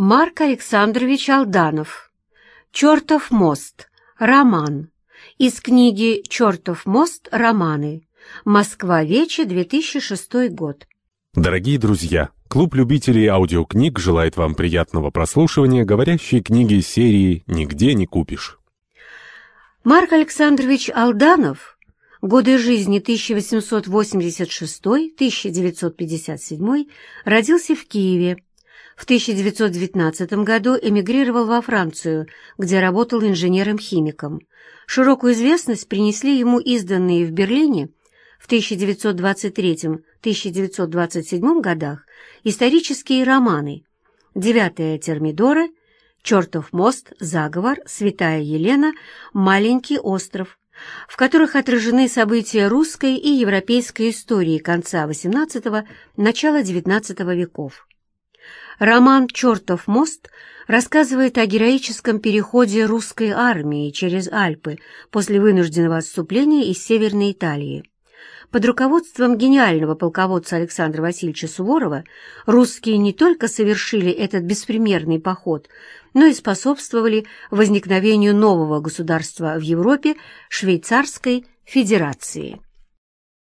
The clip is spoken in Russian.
Марк Александрович Алданов. «Чертов мост. Роман». Из книги «Чертов мост. Романы». Москва. Вече. 2006 год. Дорогие друзья, клуб любителей аудиокниг желает вам приятного прослушивания говорящей книги серии «Нигде не купишь». Марк Александрович Алданов. Годы жизни 1886-1957 родился в Киеве в 1919 году эмигрировал во Францию, где работал инженером-химиком. Широкую известность принесли ему изданные в Берлине в 1923-1927 годах исторические романы «Девятая Термидора», «Чертов мост», «Заговор», «Святая Елена», «Маленький остров», в которых отражены события русской и европейской истории конца XVIII – начала XIX веков. Роман «Чертов мост» рассказывает о героическом переходе русской армии через Альпы после вынужденного отступления из Северной Италии. Под руководством гениального полководца Александра Васильевича Суворова русские не только совершили этот беспримерный поход, но и способствовали возникновению нового государства в Европе – Швейцарской Федерации.